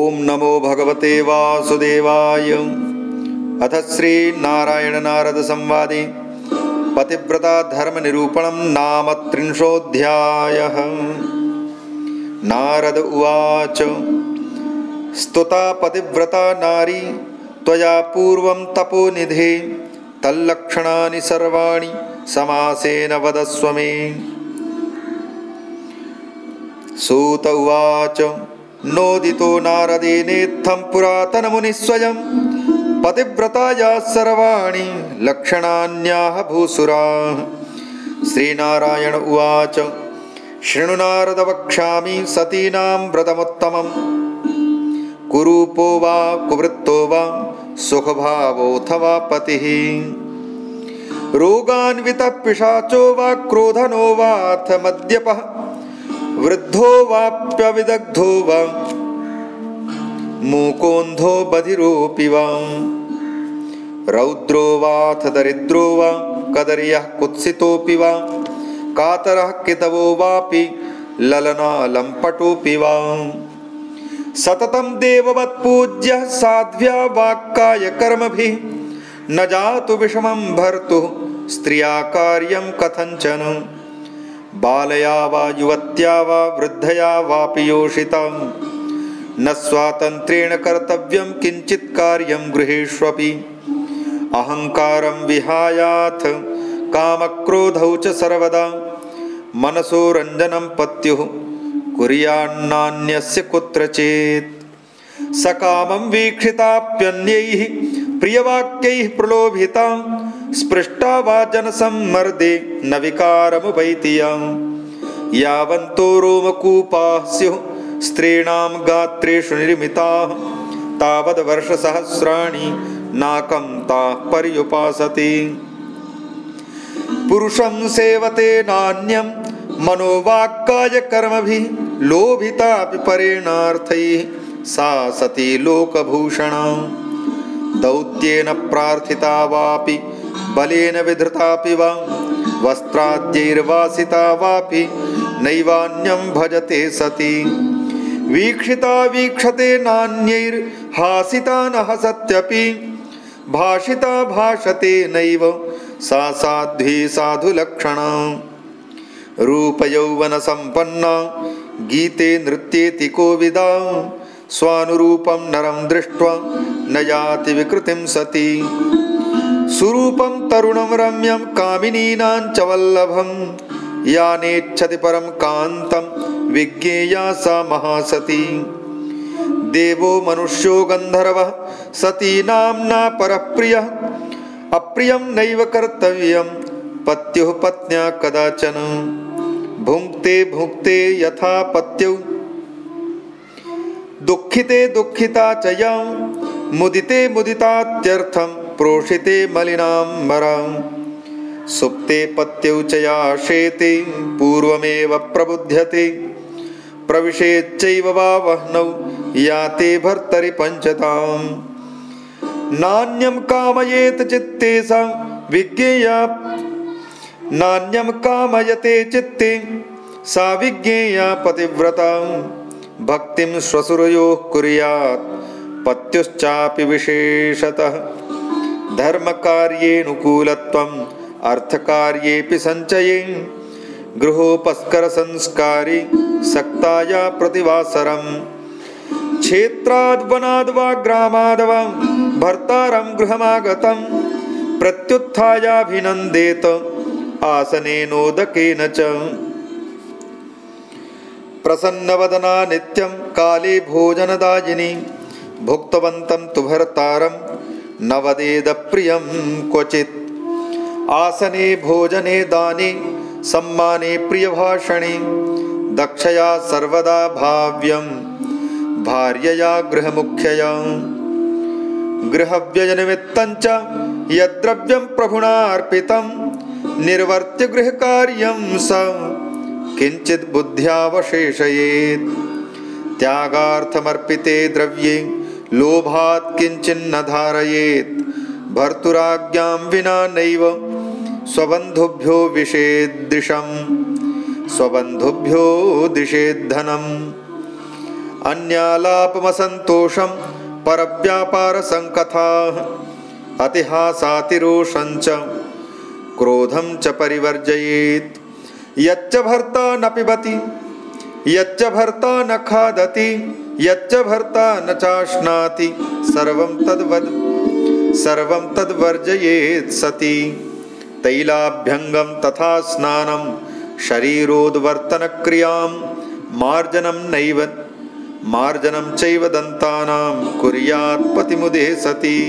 ॐ नमो भगवते वासुदेवाय। अथ श्रीनारायणनारदसंवादे पतिव्रताधर्मनिरूपणं नाम त्रिंशोऽध्यायः। नारद उवाच स्तुता पतिव्रता नारी त्वया पूर्वं तपोनिधे तल्लक्षणानि सर्वाणि समासेन वदस्व मे सूत उवाच नोदितो नारदेनेत्थं पुरातनमुनिस्वयं पतिव्रतायाः सर्वाणि लक्षणान्याः भूसुराः। श्रीनारायण उवाच शृणु नारद वक्ष्यामि सतीनां व्रतमुत्तमं। कुरूपो वा कुवृत्तो वा सुखभावोऽथवा पतिः। रोगान्वितः पिशाचो वा क्रोधनो वाथ मद्यपः वृद्धो वाप्यविदग्धो वा। मूकोऽन्धो बधिरोऽपि वा। रौद्रो वाथ दरिद्रो वा। कदर्यः कुत्सितोऽपि वा। कातरः कितवो वापि। ललनालम्पटोऽपि वा। सततं देववत्पूज्यः साध्व्या वाक्कायकर्मभिः न जातु विषमं भर्तुः। स्त्रिया कार्यं कथञ्चन बालया वा युवत्या वा वृद्धया वापि योषिता न स्वातन्त्र्येण कर्तव्यं किञ्चित् कार्यं गृहेष्वपि। अहङ्कारं विहायाथ कामक्रोधौ च सर्वदा। मनसो रञ्जनं पत्युः कुर्यान्नान्यस्य कुत्रचेत्। सकामं वीक्षिताप्यन्यैः प्रियवाक्यैः प्रलोभिता स्पृष्टा वा जनसम्मर्दे न विकारमुपैति यावन्तो रोमकूपाः स्युः स्त्रीणां गात्रेषु निर्मिताः। तावद्वर्षसहस्राणि नाकं ताः पर्युपासति। पुरुषं सेवते नान्यं मनोवाक्कायकर्मभिः लोभितापि परेणार्थैः सा सती लोकभूषणा। दौत्येन प्रार्थिता वापि बलेन विधृतापि वा? वस्त्राद्यैर्वासिता वापि नैवान्यं भजते सति। वीक्षिता वीक्षते नान्यैर्हासिता न हसत्यपि भाषिता भाषते नैव सा साध्वी साधुलक्षणा। रूपयौवनसम्पन्ना गीते नृत्येति कोविदा। स्वानुरूपं नरं दृष्ट्वा न याति विकृतिं सति सुरूपं तरुणं रम्यं कामिनीनां च वल्लभं। या नेच्छति परं कान्तं विज्ञेया सा महासती। देवो मनुष्यो गन्धर्वः सतीनाम्ना परप्रियः। अप्रियं नैव कर्तव्यं पत्युः पत्न्या कदाचन। भुङ्क्ते भुङ्क्ते यथा पत्यौ। दुःखिते दुःखिता च या मुदिते मुदितात्यर्थं प्रोषिते मलिनाम्बरां सुप्ते पत्यौ च या शेते पूर्वमेव प्रबुध्यते प्रविशेच्चैव वा वह्नौ याते भर्तरि पञ्चताम्। नान्यं कामयेत चित्ते सा विज्ञेया नान्यं कामयते चित्ते सा विज्ञेया पतिव्रता भक्तिं श्वशुरयोः कुर्यात् पत्युश्चापि विशेषतः धर्मकार्येऽनुकूलत्वम् अर्थकार्येऽपि सञ्चये गृहोपस्करसंस्कारि सक्ताया प्रतिवासरम्। क्षेत्राद्वनाद् वा ग्रामाद् वा भर्तारं गृहमागतं प्रत्युत्थायाभिनन्देत आसनेनोदकेन च। प्रसन्नवदना नित्यं काले भोजनदायिनी भुक्तवन्तं तु भर्तारं न वदेदप्रियं क्वचित्। आसने भोजने दाने सम्माने प्रियभाषणे दक्षया सर्वदा भाव्यं भार्यया गृहमुख्यया। गृहव्ययनिमित्तञ्च यद्द्रव्यं प्रभुणा अर्पितं निर्वर्त्य गृहकार्यं स किञ्चित् बुद्ध्यावशेषयेत् त्यागार्थमर्पिते द्रव्ये लोभात् किञ्चिन्न धारयेत्। भर्तुराज्ञां विना नैव स्वबन्धुभ्यो विषेद्दिशं स्वबन्धुभ्यो दिशेद्धनम्। अन्यालापमसन्तोषं परव्यापारसङ्कथाः अतिहासातिरोषञ्च क्रोधं च परिवर्जयेत्। यच्च भर्ता न पिबति यच्च भर्ता न खादति यच्च भर्ता न चाश्नाति। सर्वं तद्वद् सर्वं तद्वर्जयेत् सति। तैलाभ्यङ्गं तथा स्नानं शरीरोद्वर्तनक्रियां मार्जनं नैव मार्जनं चैव दन्तानां कुर्यात् पतिमुदे सति।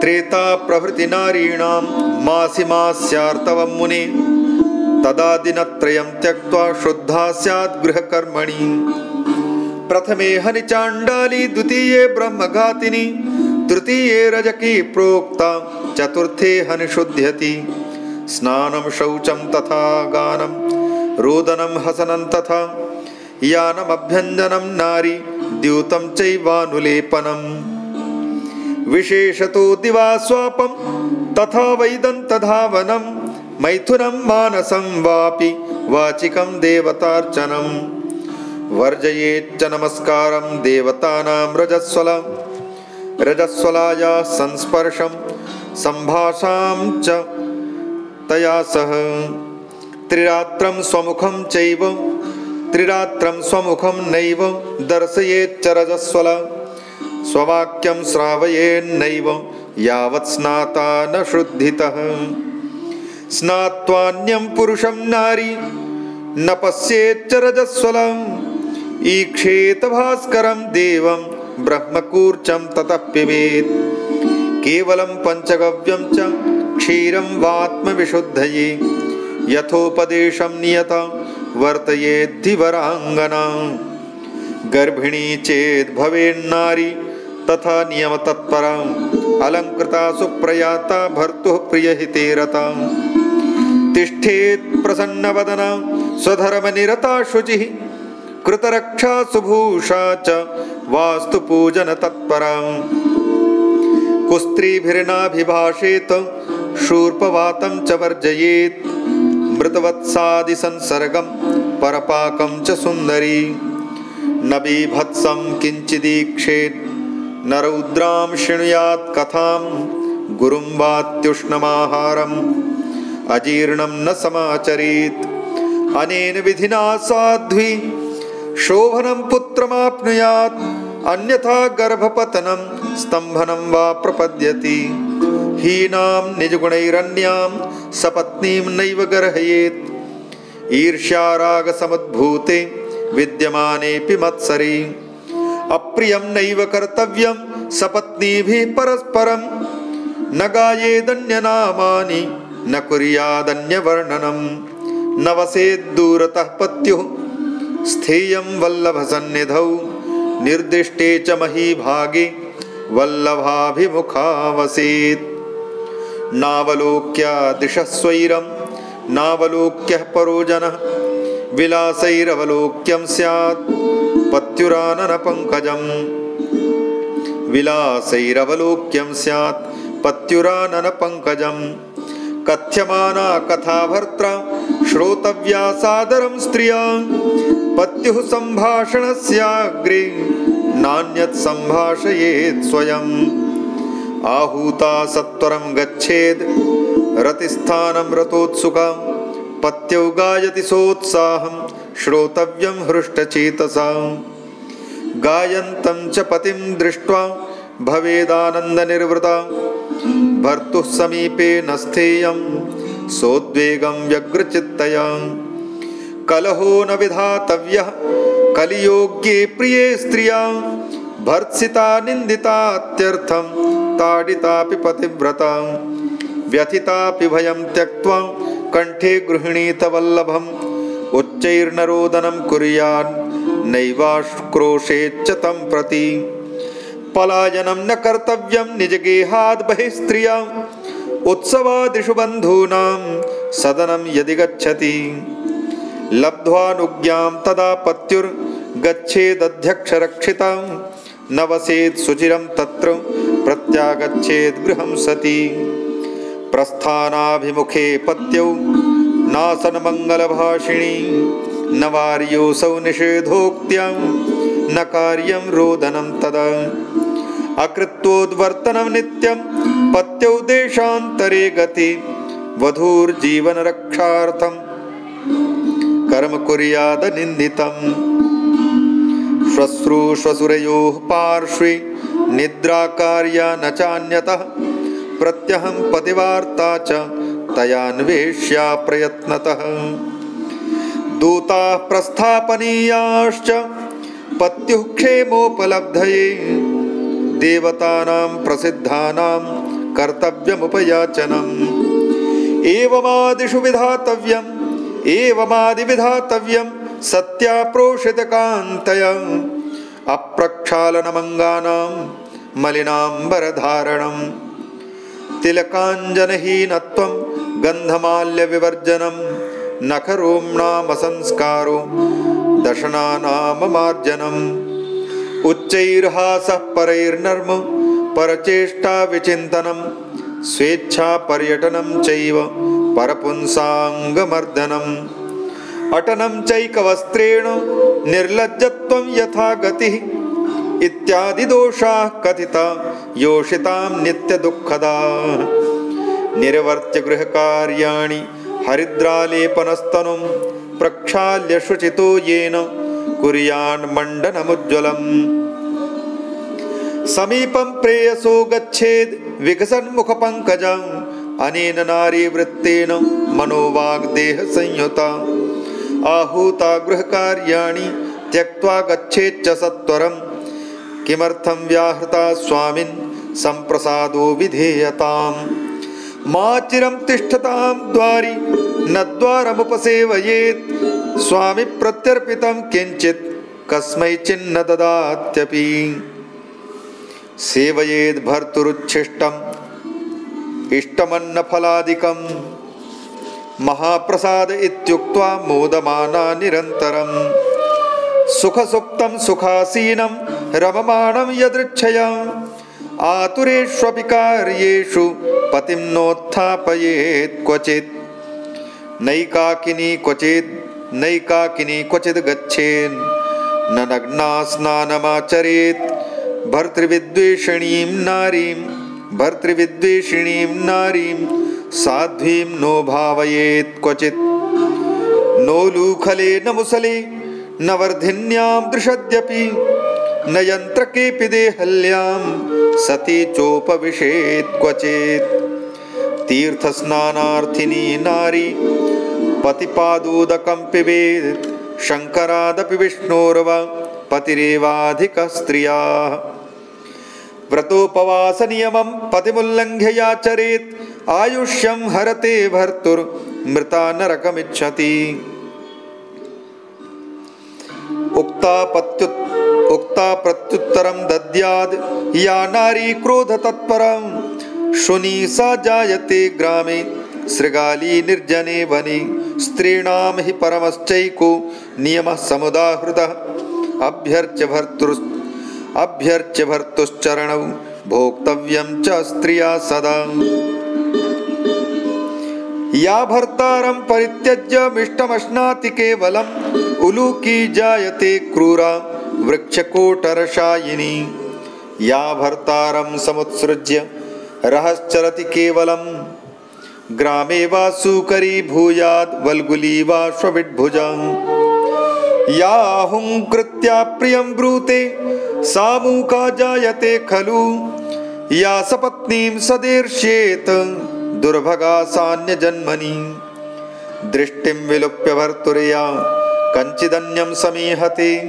त्रेताप्रभृतिनारीणां मासि मास्यार्तवं मुने। तदा दिनत्रयं त्यक्त्वा शुद्धा स्यात् गृहकर्मणि प्रथमे हनिचाण्डाली द्वितीये ब्रह्मघातिनि तृतीये रजकी प्रोक्ता चतुर्थे हनिशुध्यति स्नानं शौचं तथा गानं रोदनं हसनं तथा यानमभ्यञ्जनं नारी द्यूतं चैवानुलेपनम्। विशेषतो दिवा स्वापं तथा वैदन्तधावनं मैथुनं मानसं वापि वाचिकं देवतार्चनं वर्जयेच्च नमस्कारं देवतानां रजस्वल रजस्वलाया संस्पर्शं सम्भाषां च तया सह। त्रिरात्रं स्वमुखं चैव त्रिरात्रं स्वमुखं नैव दर्शयेच्च रजस्वल। स्ववाक्यं श्रावयेन्नैव यावत् स्नाता न शुद्धितः। स्नात्वान्यं पुरुषं नारी न पश्येच्च रजस्वलम् ईक्षेत भास्करं देवं ब्रह्मकूर्चं ततः पिबेत्। केवलं पञ्चगव्यं च क्षीरं वात्मविशुद्धये। यथोपदेशं नियत वर्तयेद्धिवराङ्गना। गर्भिणी चेद् भवेन्नारी तथा नियमतत्पराम्। अलङ्कृता सुप्रयाता भर्तुः प्रियहिते रता तिष्ठेत् प्रसन्नवदना स्वधर्मनिरता शुचिः कृतरक्षा सुभूषा च वास्तुपूजनतत्परा कुस्त्रीभिर्नाभिभाषेत शूर्पवातं च वर्जयेत्। मृतवत्सादिसंसर्गं परपाकं च सुन्दरी। न बीभत्सं किञ्चिदीक्षेत्। न रौद्रां शृणुयात् कथां गुरुं वात्युष्णमाहारम्। अजीर्णं न समाचरेत्। अनेन विधिना साध्वी शोभनं पुत्रमाप्नुयात् अन्यथा गर्भपतनं स्तम्भनं वा प्रपद्यति। हीनां निजगुणैरन्यां सपत्नीं नैव गर्हयेत्। ईर्ष्यारागसमुद्भूते विद्यमानेऽपि मत्सरे। अप्रियं नैव कर्तव्यं सपत्नीभिः परस्परं। न गायेदन्यनामानि न कुर्यादन्यवर्णनं। न वसेद्दूरतः पत्युः स्थेयं वल्लभसन्निधौ निर्दिष्टे च महीभागे वल्लभाभिमुखा वसेत् नावलोक्या दिशः स्वैरं नावलोक्यः परो जनः विलासैरवलोक्यं स्यात् पत्युराननपङ्कजम्। विलासैरवलोक्यं स्यात् पत्युराननपङ्कजम्। कथ्यमाना कथा भर्त्रा श्रोतव्या सादरं स्त्रिया पत्युः सम्भाषणस्याग्रे नान्यत् सम्भाषयेत् स्वयम्। आहूता सत्वरं गच्छेद् रतिस्थानं रतोत्सुका पत्यौ गायति सोत्साहं श्रोतव्यं हृष्टचेतसा गायन्तं च पतिं दृष्ट्वा भवेदानन्दनिर्वृता भर्तुः समीपे न स्थेयं सोद्वेगं व्यग्रचित्तया। कलहो न विधातव्यः कलियोग्ये प्रिये स्त्रिया। भर्त्सिता निन्दितात्यर्थं ताडितापि पतिव्रता। व्यथितापि भयं त्यक्त्वा कण्ठे गृह्णीतवल्लभम् उच्चैर्नरोदनं कुर्यान् नैवाश्क्रोशेच्च तं प्रति। पलायनं न कर्तव्यं निजगेहाद् बहिः स्त्रिया उत्सवादिषु बन्धूनां सदनं यदि गच्छति। लब्ध्वानुज्ञां तदा पत्युर्गच्छेदध्यक्षरक्षिता न वसेत् सुचिरं तत्र प्रत्यागच्छेद् गृहं सति। प्रस्थानाभिमुखे पत्यौ नासनमङ्गलभाषिणी न वार्योऽसौ निषेधोक्त्यं न कार्यं रोदनं तदा। अकृत्वोद्वर्तनं नित्यं पत्यौ देशान्तरे गति वधूर्जीवनरक्षार्थं कर्म कुर्यादनिन्दितम् श्वश्रूश्वशुरयोः पार्श्वे निद्राकार्या न चान्यतः प्रत्यहं पतिवार्ता च तयान्वेष्या प्रयत्नतः। दूताः प्रस्थापनीयाश्च पत्युः क्षेमोपलब्धये। देवतानां प्रसिद्धानां कर्तव्यमुपयाचनम्। एवमादिषु विधातव्यम् एवमादिविधातव्यं सत्याप्रोषितकान्तय अप्रक्षालनमङ्गानां तिलकाञ्जनहीनत्वं गन्धमाल्यविवर्जनं नखरोम्णामसंस्कारो दशनानाममार्जनम् उच्चैर्हासः परैर्नर्म परचेष्टाविचिन्तनं स्वेच्छापर्यटनं चैव परपुंसाङ्गमर्दनम् अटनं चैकवस्त्रेण निर्लज्जत्वं यथा गतिः इत्यादिदोषाः कथिता योषितां नित्यदुःखदा। निर्वर्त्य गृहकार्याणि हरिद्रालेपनस्तनुं प्रक्षाल्य शुचितो येन कुर्यान्मण्डनमुज्ज्वलम् समीपं प्रेयसो गच्छेद् विकसन्मुखपङ्कजम्। अनेन नारीवृत्तेन मनोवाग्देहसंयुता। आहूता गृहकार्याणि त्यक्त्वा गच्छेच्च सत्वरं किमर्थं व्याहृता स्वामिन्? सम्प्रसादो विधेयताम्। मा चिरं तिष्ठतां द्वारि न द्वारमुपसेवयेत्। स्वामि प्रत्यर्पितं किञ्चित् कस्मैचिन्न ददात्यपि सेवयेद् भर्तुरुच्छिष्टम् इष्टमन्नफलादिकं महाप्रसाद इत्युक्त्वा मोदमाना निरन्तरं सुखसुप्तं सुखासीनं आतुरेष्वपि कार्येषु पतिं नोत्थापयेत् क्वचित्। नैकाकिनी क्वचित् नैकाकिनी क्वचित् गच्छेन् न नग्ना स्नानमाचरेत् भर्तृविद्वेषणीं नारीं भर्तृविद्वेषिणीं नारीं साध्वीं नो भावयेत् क्वचित्। नो लूखले न मुसले न वर्धिन्यां दृशद्यपि न यन्त्रकेऽपि देहल्यां सती चोपविशेत् क्वचित्। तीर्थस्नानार्थिनी नारी पतिपादोदकं पिबेत् शङ्करादपि विष्णोर्वा पतिरेवाधिकः स्त्रियाः व्रतोपवासनियमं पतिमुल्लङ्घ्ययाचरेत् आयुष्यं हरते भर्तुर्मृता नरकमिच्छति उक्ता उक्ता प्रत्युत्तरं दद्याद् या नारी क्रोधतत्परं शुनी सा जायते ग्रामे सृगाली निर्जने वने स्त्रीणां हि परमश्चैको नियमः समुदाहृतः अभ्यर्च्य भर्तृ अभ्यर्च्य भर्तुश्चरणौ भोक्तव्यं च स्त्रिया सदा। या भर्तारं परित्यज्य मिष्टमश्नाति उलूकी जायते क्रूरा वृक्षकोटरशायिनी। या भर्तारं समुत्सृज्य रहश्चरति केवलं ग्रामे वा सूकरी भूयाद्, वल्गुली वा श्वविड्भुजा या हुङ्कृत्या प्रियं ब्रूते सा मूका जायते खलु। या सपत्नीं सदीर्ष्येत् दुर्भगा सान्यजन्मनि। दृष्टिं विलुप्य भर्तुर्या कञ्चिदन्यं समीहते।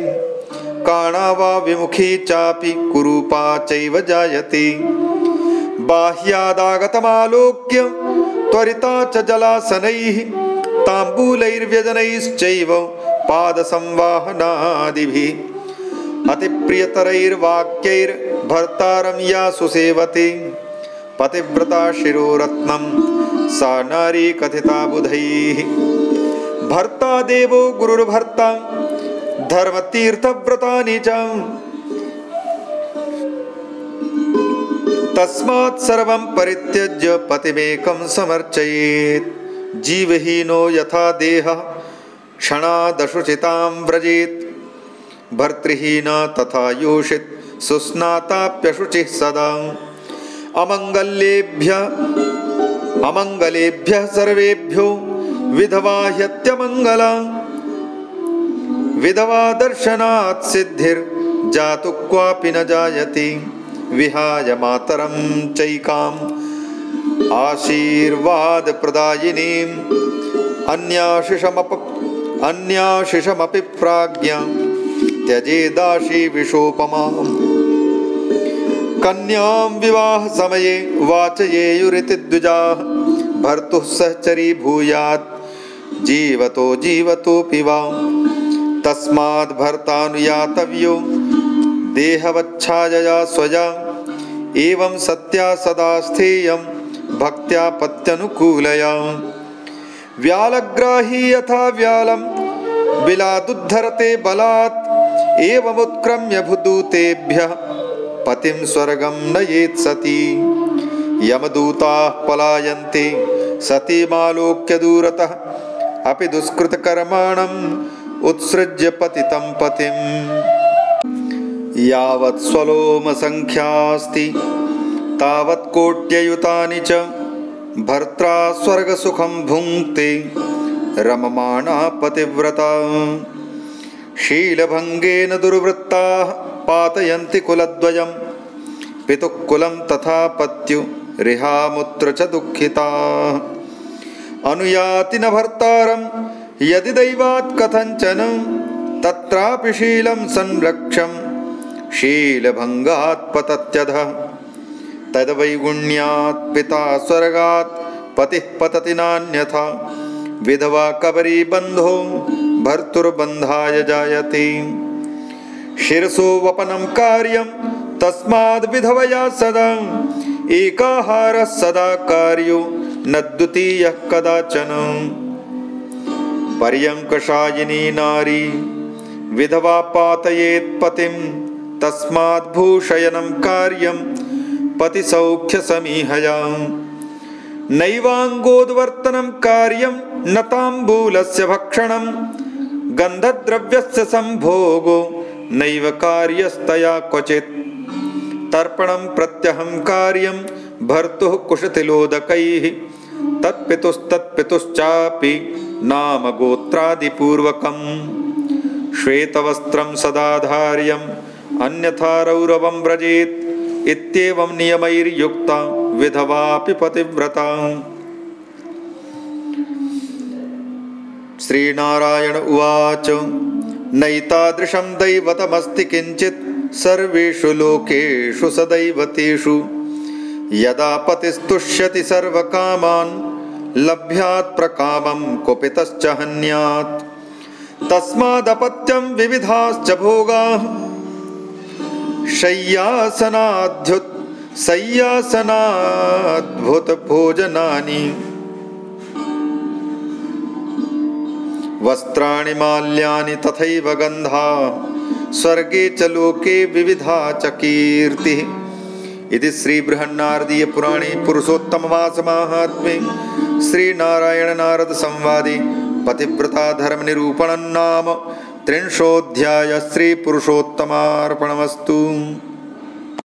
काणा वा विमुखी चापि कुरूपा चैव जायते। बाह्यादागतमालोक्य त्वरिता च जलासनैः ताम्बूलैर्व्यजनैश्चैव पादसंवाहनादिभिः। अतिप्रियतरैर्वाक्यैर्भर्तारं या सुसेवते पतिव्रता शिरोरत्नं सा नारी कथिता बुधैः भर्ता देवो गुरुर्भर्ता धर्मतीर्थव्रतानि च। तस्मात् सर्वं परित्यज्य पतिमेकं समर्चयेत्। जीवहीनो यथा देहः क्षणादशुचितां व्रजेत्। भर्तृहीना तथा योषित् सुस्नाताप्यशुचिः सदा। अमङ्गल्येभ्यः अमङ्गलेभ्यः सर्वेभ्यो विधवा ह्यत्यमङ्गला। विधवा दर्शनात् सिद्धिर्जातु क्वापि न जायति। विहाय मातरं चैकाम्। आशीर्वादप्रदायिनीम्। अन्याशिषमप अन्याशिषमपि प्राज्ञा। त्यजेदाशी विशोपमाम् कन्यां विवाहसमये वाचयेयुरिति द्विजाः। भर्तुः सहचरी भूयात् जीवतो जीवतोऽपि वा। तस्माद् भर्तानुयातव्यो देहवच्छायया स्वजा। एवं सत्या सदा स्थेयं भक्त्या पत्यनुकूलया व्यालग्राही यथा व्यालं बिलादुद्धरते बलात्। एवमुत्क्रम्य भूदूतेभ्यः पतिं स्वर्गं नयेत् सती। यमदूताः पलायन्ते। सतीमालोक्य दूरतः। अपि दुष्कृतकर्माणम् उत्सृज्य पतितं पतिम्। यावत् स्वलोमसङ्ख्यास्ति। तावत् कोट्ययुतानि च भर्त्रा स्वर्गसुखं भुङ्क्ते रममाणा पतिव्रता शीलभङ्गेन दुर्वृत्ताः पातयन्ति कुलद्वयं पितुः कुलं तथा पत्युरिहामुत्र च दुःखिताः। अनुयाति न भर्तारं यदि दैवात् कथञ्चन तत्रापि शीलं संरक्षं शीलभङ्गात् पतत्यधः तद्वैगुण्यात् पिता स्वर्गात् पतिः पतति नान्यथा। विधवा कबरीबन्धो भर्तुर्बन्धाय जायते। शिरसोवपनं कार्यं तस्माद् विधवया सदा। एकाहारः सदा कार्यो न द्वितीयः कदाचन। पर्यङ्कशायिनी नारी विधवा पातयेत् पतिं तस्माद् भूषयनं कार्यं पतिसौख्यसमीहया नैवाङ्गोद्वर्तनं कार्यं न ताम्बूलस्य भक्षणं गन्धद्रव्यस्य सम्भोगो नैव कार्यस्तया क्वचित्। तर्पणं प्रत्यहं कार्यं भर्तुः कुशतिलोदकैः तत्पितुस्तत्पितुश्चापि नाम गोत्रादिपूर्वकं श्वेतवस्त्रं सदाधार्यम् अन्यथा रौरवं व्रजेत् इत्येवं नियमैर्युक्ता विधवापि पतिव्रता। श्रीनारायण उवाच नैतादृशं दैवतमस्ति किञ्चित् सर्वेषु लोकेषु सदैवतेषु। यदा पतिस्तुष्यति सर्वकामान् लभ्यात् प्रकामं कुपितश्च हन्यात्। तस्मादपत्यं विविधाश्च भोगाः शय्यासनाध्युत् शय्यासनाद्भुतभोजनानि वस्त्राणि माल्यानि तथैव गन्धा स्वर्गे च लोके विविधा च कीर्तिः। इति श्रीबृहन्नारदीयपुराणे पुरुषोत्तममासमाहात्म्ये श्रीनारायणनारदसंवादे पतिव्रताधर्मनिरूपणं नाम त्रिंशोऽध्यायः श्रीपुरुषोत्तमार्पणमस्तु